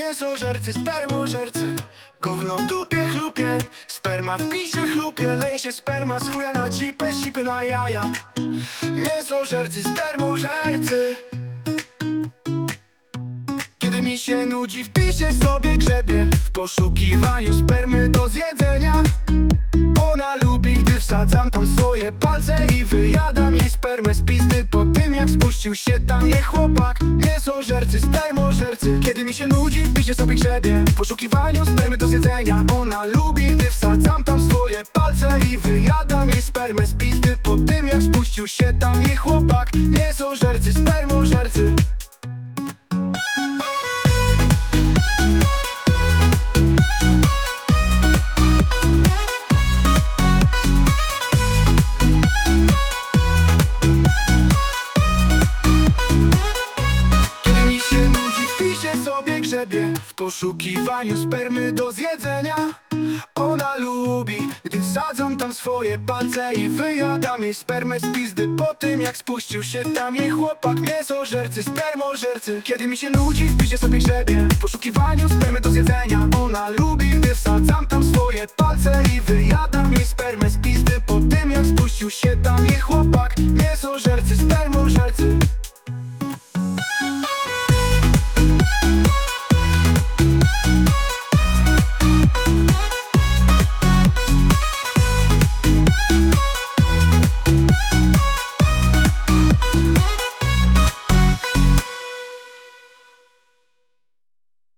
Mięsożercy, spermożercy Gówno w dupie chlupie Sperma w pisie chlupie Leje się sperma z chuja na cipę Sipy na jaja. Mięsożercy, spermożercy Kiedy mi się nudzi wpiszę sobie grzebie. W poszukiwaniu spermy do zjedzenia. Ona lubi, gdy wsadzam tam palce I wyjadam jej spermę z pizdy. Po tym jak spuścił się tam jej chłopak Mięsożercy, spermożercy Kiedy mi się nudzi, wpiszę sobie grzebie. W poszukiwaniu spermy do zjedzenia. Ona lubi, gdy wsadzam tam swoje palce I wyjadam jej spermę z pizdy. Po tym jak spuścił się tam jej chłopak Mięsożercy, spermożercy Kiedy mi się nudzi, wpiszę sobie grzebie. W poszukiwaniu spermy do zjedzenia. Ona lubi, gdy sadzą tam swoje palce I wyjadam jej spermę z pizdy Po tym jak spuścił się tam jej chłopak. Mięsożercy, spermożercy. Kiedy mi się nudzi, wpiszę sobie grzebie. W poszukiwaniu spermy do zjedzenia. Ona lubi, gdy sadzam tam swoje palce I wyjadam jej spermę z pizdy Po tym jak spuścił się tam jej chłopak. Mięsożercy,